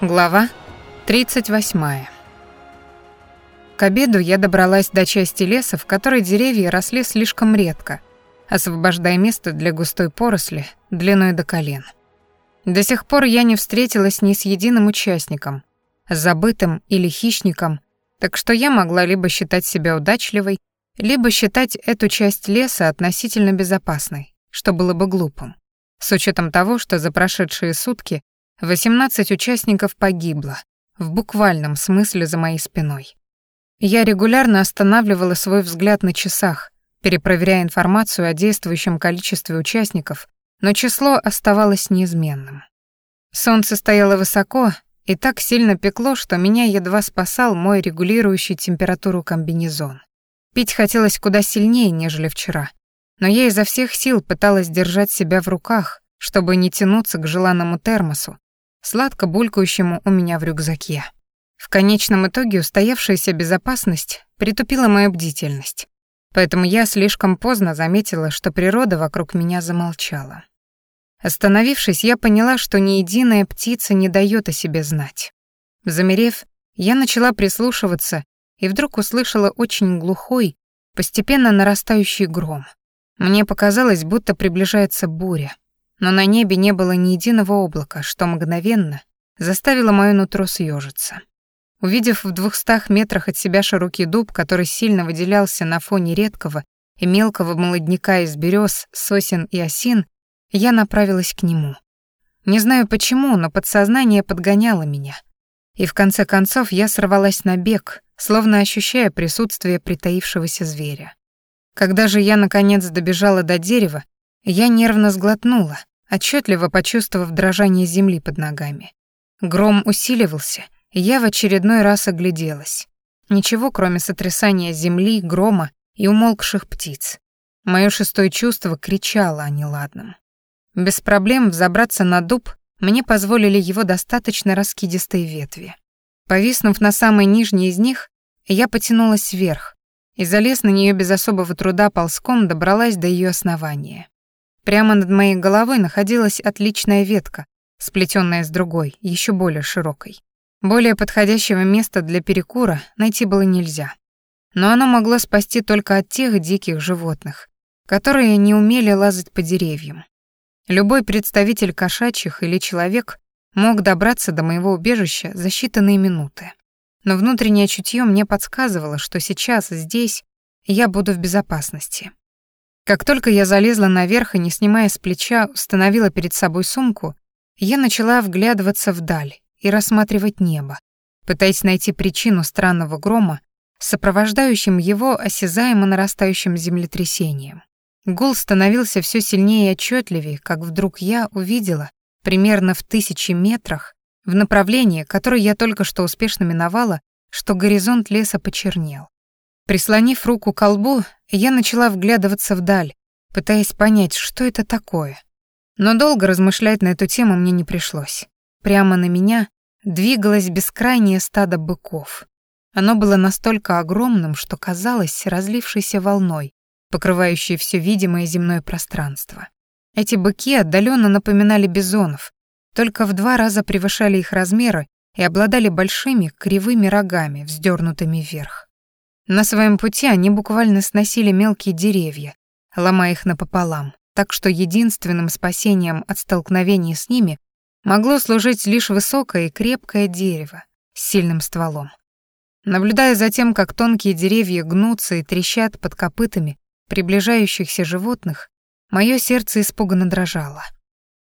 Глава 38. К обеду я добралась до части леса, в которой деревья росли слишком редко, освобождая место для густой поросли длиной до колен. До сих пор я не встретилась ни с единым участником, забытым или хищником, так что я могла либо считать себя удачливой, либо считать эту часть леса относительно безопасной, что было бы глупым, с учетом того, что за прошедшие сутки 18 участников погибло, в буквальном смысле за моей спиной. Я регулярно останавливала свой взгляд на часах, перепроверяя информацию о действующем количестве участников, но число оставалось неизменным. Солнце стояло высоко и так сильно пекло, что меня едва спасал мой регулирующий температуру комбинезон. Пить хотелось куда сильнее, нежели вчера, но я изо всех сил пыталась держать себя в руках, чтобы не тянуться к желанному термосу, сладко булькающему у меня в рюкзаке. В конечном итоге устоявшаяся безопасность притупила мою бдительность, поэтому я слишком поздно заметила, что природа вокруг меня замолчала. Остановившись, я поняла, что ни единая птица не дает о себе знать. Замерев, я начала прислушиваться и вдруг услышала очень глухой, постепенно нарастающий гром. Мне показалось, будто приближается буря но на небе не было ни единого облака, что мгновенно заставило моё нутро съежиться. Увидев в двухстах метрах от себя широкий дуб, который сильно выделялся на фоне редкого и мелкого молодняка из берез, сосен и осин, я направилась к нему. Не знаю почему, но подсознание подгоняло меня. И в конце концов я сорвалась на бег, словно ощущая присутствие притаившегося зверя. Когда же я наконец добежала до дерева, я нервно сглотнула, отчетливо почувствовав дрожание земли под ногами. Гром усиливался, и я в очередной раз огляделась. Ничего, кроме сотрясания земли, грома и умолкших птиц. Моё шестое чувство кричало о неладном. Без проблем взобраться на дуб мне позволили его достаточно раскидистые ветви. Повиснув на самой нижней из них, я потянулась вверх и залез на неё без особого труда ползком добралась до её основания. Прямо над моей головой находилась отличная ветка, сплетенная с другой, еще более широкой. Более подходящего места для перекура найти было нельзя. Но оно могло спасти только от тех диких животных, которые не умели лазать по деревьям. Любой представитель кошачьих или человек мог добраться до моего убежища за считанные минуты. Но внутреннее чутье мне подсказывало, что сейчас здесь я буду в безопасности. Как только я залезла наверх и, не снимая с плеча, установила перед собой сумку, я начала вглядываться вдаль и рассматривать небо, пытаясь найти причину странного грома, сопровождающим его осязаемо нарастающим землетрясением. Гул становился все сильнее и отчетливее, как вдруг я увидела, примерно в тысячи метрах, в направлении, которое я только что успешно миновала, что горизонт леса почернел. Прислонив руку к колбу, я начала вглядываться вдаль, пытаясь понять, что это такое. Но долго размышлять на эту тему мне не пришлось. Прямо на меня двигалось бескрайнее стадо быков. Оно было настолько огромным, что казалось разлившейся волной, покрывающей все видимое земное пространство. Эти быки отдаленно напоминали бизонов, только в два раза превышали их размеры и обладали большими кривыми рогами, вздернутыми вверх. На своем пути они буквально сносили мелкие деревья, ломая их напополам, так что единственным спасением от столкновения с ними могло служить лишь высокое и крепкое дерево с сильным стволом. Наблюдая за тем, как тонкие деревья гнутся и трещат под копытами приближающихся животных, мое сердце испуганно дрожало.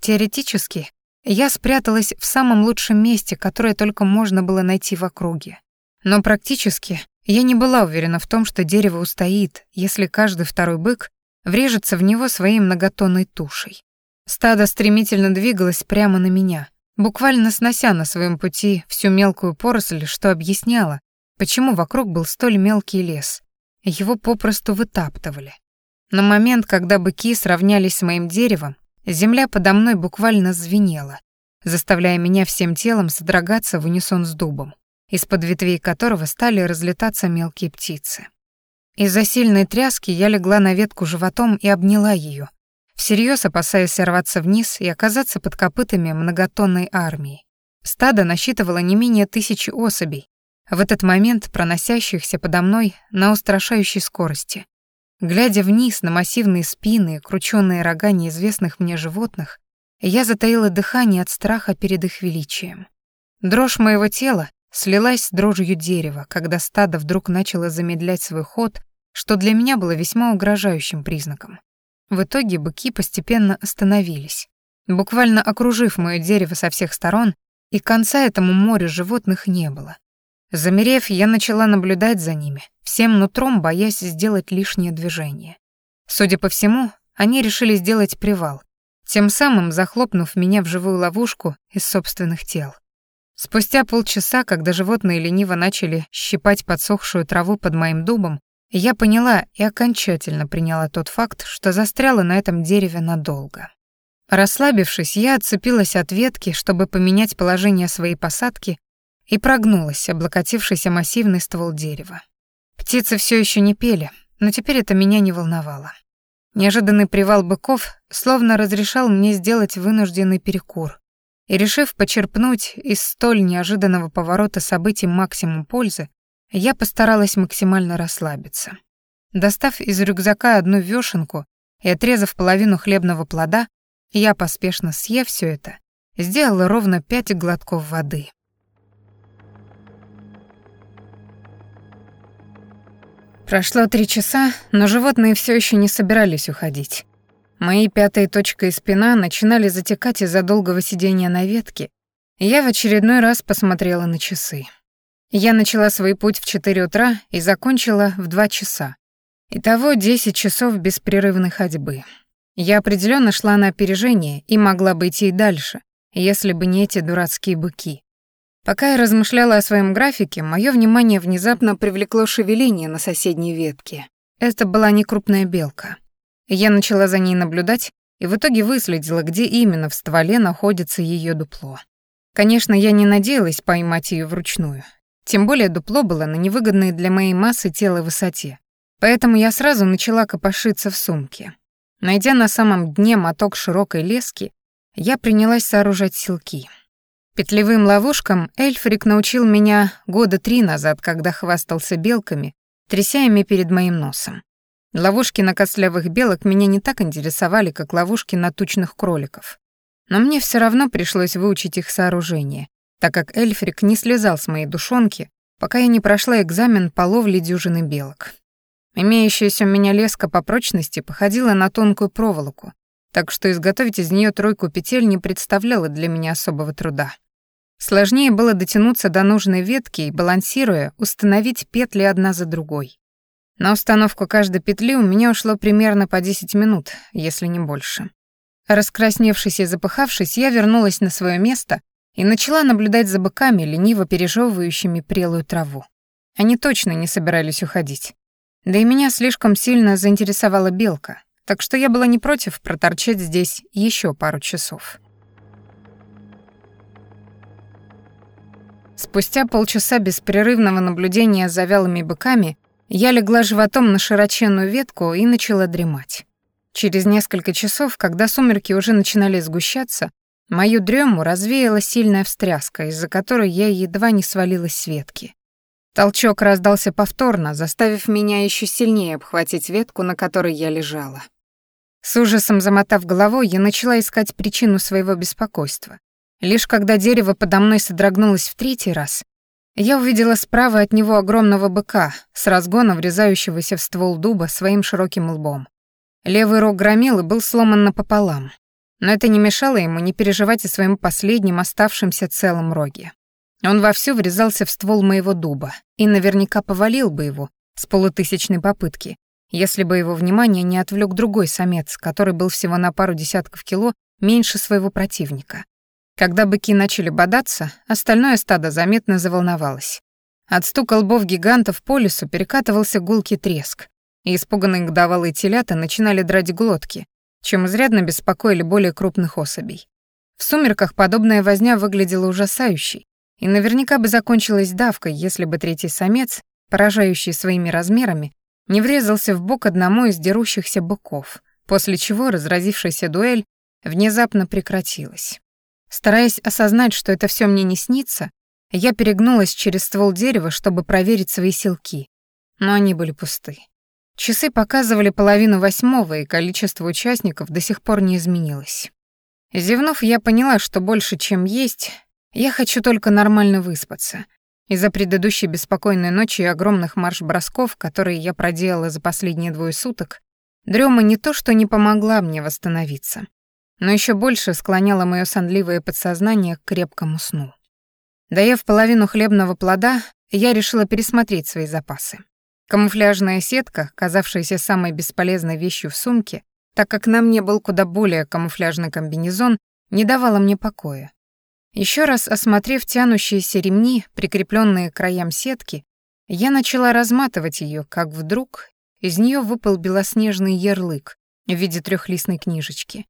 Теоретически, я спряталась в самом лучшем месте, которое только можно было найти в округе. Но практически я не была уверена в том, что дерево устоит, если каждый второй бык врежется в него своей многотонной тушей. Стадо стремительно двигалось прямо на меня, буквально снося на своем пути всю мелкую поросль, что объясняло, почему вокруг был столь мелкий лес. Его попросту вытаптывали. На момент, когда быки сравнялись с моим деревом, земля подо мной буквально звенела, заставляя меня всем телом содрогаться в унисон с дубом из-под ветвей которого стали разлетаться мелкие птицы. Из-за сильной тряски я легла на ветку животом и обняла ее, всерьез опасаясь сорваться вниз и оказаться под копытами многотонной армии. Стадо насчитывало не менее тысячи особей, в этот момент проносящихся подо мной на устрашающей скорости. Глядя вниз на массивные спины и крученные рога неизвестных мне животных, я затаила дыхание от страха перед их величием. Дрожь моего тела слилась с дрожью дерева, когда стадо вдруг начало замедлять свой ход, что для меня было весьма угрожающим признаком. В итоге быки постепенно остановились, буквально окружив моё дерево со всех сторон, и конца этому морю животных не было. Замерев, я начала наблюдать за ними, всем нутром боясь сделать лишнее движение. Судя по всему, они решили сделать привал, тем самым захлопнув меня в живую ловушку из собственных тел. Спустя полчаса, когда животные лениво начали щипать подсохшую траву под моим дубом, я поняла и окончательно приняла тот факт, что застряла на этом дереве надолго. Расслабившись, я отцепилась от ветки, чтобы поменять положение своей посадки, и прогнулась, облокотившись о массивный ствол дерева. Птицы все еще не пели, но теперь это меня не волновало. Неожиданный привал быков словно разрешал мне сделать вынужденный перекур, и, решив почерпнуть из столь неожиданного поворота событий максимум пользы, я постаралась максимально расслабиться. Достав из рюкзака одну вешенку и отрезав половину хлебного плода, я, поспешно съев все это, сделала ровно пять глотков воды. Прошло три часа, но животные все еще не собирались уходить. Мои пятая точка и спина начинали затекать из-за долгого сидения на ветке, и я в очередной раз посмотрела на часы. Я начала свой путь в 4 утра и закончила в 2 часа. Итого 10 часов беспрерывной ходьбы. Я определенно шла на опережение и могла бы идти и дальше, если бы не эти дурацкие быки. Пока я размышляла о своем графике, мое внимание внезапно привлекло шевеление на соседней ветке. Это была не крупная белка. Я начала за ней наблюдать и в итоге выследила, где именно в стволе находится ее дупло. Конечно, я не надеялась поймать ее вручную. Тем более дупло было на невыгодной для моей массы тела высоте. Поэтому я сразу начала копошиться в сумке. Найдя на самом дне моток широкой лески, я принялась сооружать силки. Петлевым ловушкам Эльфрик научил меня года три назад, когда хвастался белками, тряся ими перед моим носом. Ловушки на костлявых белок меня не так интересовали, как ловушки на тучных кроликов. Но мне все равно пришлось выучить их сооружение, так как Эльфрик не слезал с моей душонки, пока я не прошла экзамен по ловле дюжины белок. Имеющаяся у меня леска по прочности походила на тонкую проволоку, так что изготовить из нее тройку петель не представляло для меня особого труда. Сложнее было дотянуться до нужной ветки и, балансируя, установить петли одна за другой. На установку каждой петли у меня ушло примерно по 10 минут, если не больше. Раскрасневшись и запыхавшись, я вернулась на свое место и начала наблюдать за быками, лениво пережевывающими прелую траву. Они точно не собирались уходить. Да и меня слишком сильно заинтересовала белка, так что я была не против проторчать здесь еще пару часов. Спустя полчаса беспрерывного наблюдения за вялыми быками я легла животом на широченную ветку и начала дремать. Через несколько часов, когда сумерки уже начинали сгущаться, Мою дрему развеяла сильная встряска, из-за которой я едва не свалилась с ветки. Толчок раздался повторно, заставив меня еще сильнее обхватить ветку, на которой я лежала. С ужасом замотав головой, я начала искать причину своего беспокойства. Лишь когда дерево подо мной содрогнулось в третий раз, я увидела справа от него огромного быка, с разгона врезающегося в ствол дуба своим широким лбом. Левый рог громилы был сломан напополам, но это не мешало ему не переживать о своем последнем оставшемся целом роге. Он вовсю врезался в ствол моего дуба и наверняка повалил бы его с полутысячной попытки, если бы его внимание не отвлек другой самец, который был всего на пару десятков кило меньше своего противника. Когда быки начали бодаться, остальное стадо заметно заволновалось. От стука лбов гигантов по лесу перекатывался гулкий треск, и испуганные годовалые телята начинали драть глотки, чем изрядно беспокоили более крупных особей. В сумерках подобная возня выглядела ужасающей и наверняка бы закончилась давкой, если бы третий самец, поражающий своими размерами, не врезался в бок одному из дерущихся быков, после чего разразившаяся дуэль внезапно прекратилась. Стараясь осознать, что это все мне не снится, я перегнулась через ствол дерева, чтобы проверить свои силки. Но они были пусты. Часы показывали половину восьмого, и количество участников до сих пор не изменилось. Зевнув, я поняла, что больше, чем есть, я хочу только нормально выспаться. Из-за предыдущей беспокойной ночи и огромных марш-бросков, которые я проделала за последние двое суток, дрема не то что не помогла мне восстановиться, но еще больше склоняла мое сонливое подсознание к крепкому сну. Доев половину хлебного плода, я решила пересмотреть свои запасы. Камуфляжная сетка, казавшаяся самой бесполезной вещью в сумке, так как на мне был куда более камуфляжный комбинезон, не давала мне покоя. Еще раз осмотрев тянущиеся ремни, прикрепленные к краям сетки, я начала разматывать ее, как вдруг из нее выпал белоснежный ярлык в виде трехлистной книжечки.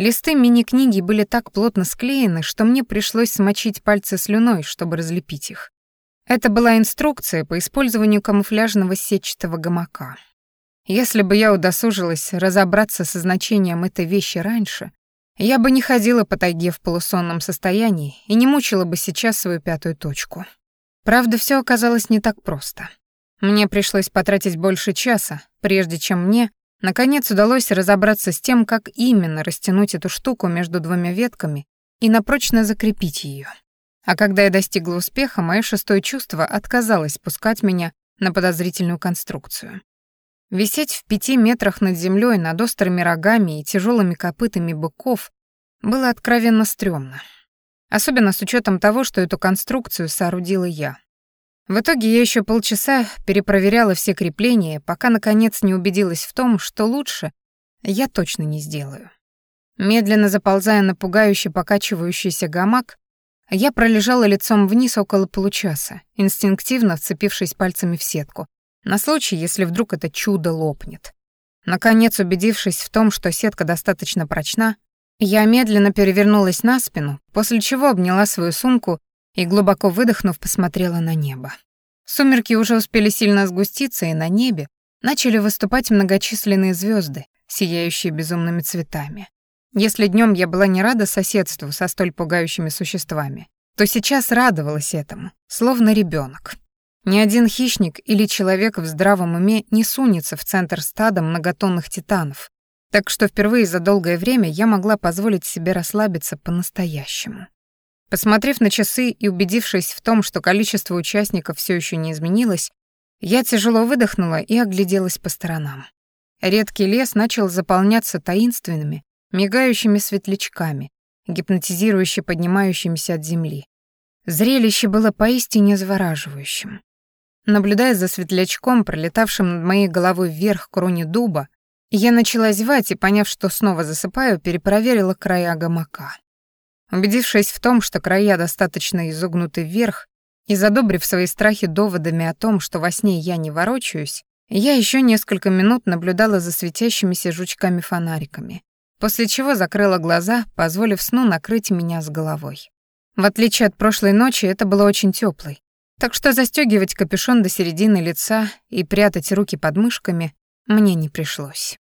Листы мини-книги были так плотно склеены, что мне пришлось смочить пальцы слюной, чтобы разлепить их. Это была инструкция по использованию камуфляжного сетчатого гамака. Если бы я удосужилась разобраться со значением этой вещи раньше, я бы не ходила по тайге в полусонном состоянии и не мучила бы сейчас свою пятую точку. Правда, все оказалось не так просто. Мне пришлось потратить больше часа, прежде чем мне, наконец, удалось разобраться с тем, как именно растянуть эту штуку между двумя ветками и напрочно закрепить ее. А когда я достигла успеха, мое шестое чувство отказалось пускать меня на подозрительную конструкцию. Висеть в пяти метрах над землей над острыми рогами и тяжелыми копытами быков было откровенно стрёмно. Особенно с учетом того, что эту конструкцию соорудила я. В итоге я еще полчаса перепроверяла все крепления, пока наконец не убедилась в том, что лучше я точно не сделаю. Медленно заползая на пугающе покачивающийся гамак, я пролежала лицом вниз около получаса, инстинктивно вцепившись пальцами в сетку, на случай, если вдруг это чудо лопнет. Наконец, убедившись в том, что сетка достаточно прочна, я медленно перевернулась на спину, после чего обняла свою сумку и, глубоко выдохнув, посмотрела на небо. Сумерки уже успели сильно сгуститься, и на небе начали выступать многочисленные звезды, сияющие безумными цветами. Если днем я была не рада соседству со столь пугающими существами, то сейчас радовалась этому, словно ребенок. Ни один хищник или человек в здравом уме не сунется в центр стада многотонных титанов, так что впервые за долгое время я могла позволить себе расслабиться по-настоящему. Посмотрев на часы и убедившись в том, что количество участников все еще не изменилось, я тяжело выдохнула и огляделась по сторонам. Редкий лес начал заполняться таинственными, мигающими светлячками, гипнотизирующе поднимающимися от земли. Зрелище было поистине завораживающим. Наблюдая за светлячком, пролетавшим над моей головой вверх кроне дуба, я начала зевать и, поняв, что снова засыпаю, перепроверила края гамака. Убедившись в том, что края достаточно изогнуты вверх, и задобрив свои страхи доводами о том, что во сне я не ворочаюсь, я еще несколько минут наблюдала за светящимися жучками-фонариками, после чего закрыла глаза, позволив сну накрыть меня с головой. В отличие от прошлой ночи, это было очень теплой, так что застегивать капюшон до середины лица и прятать руки под мышками мне не пришлось.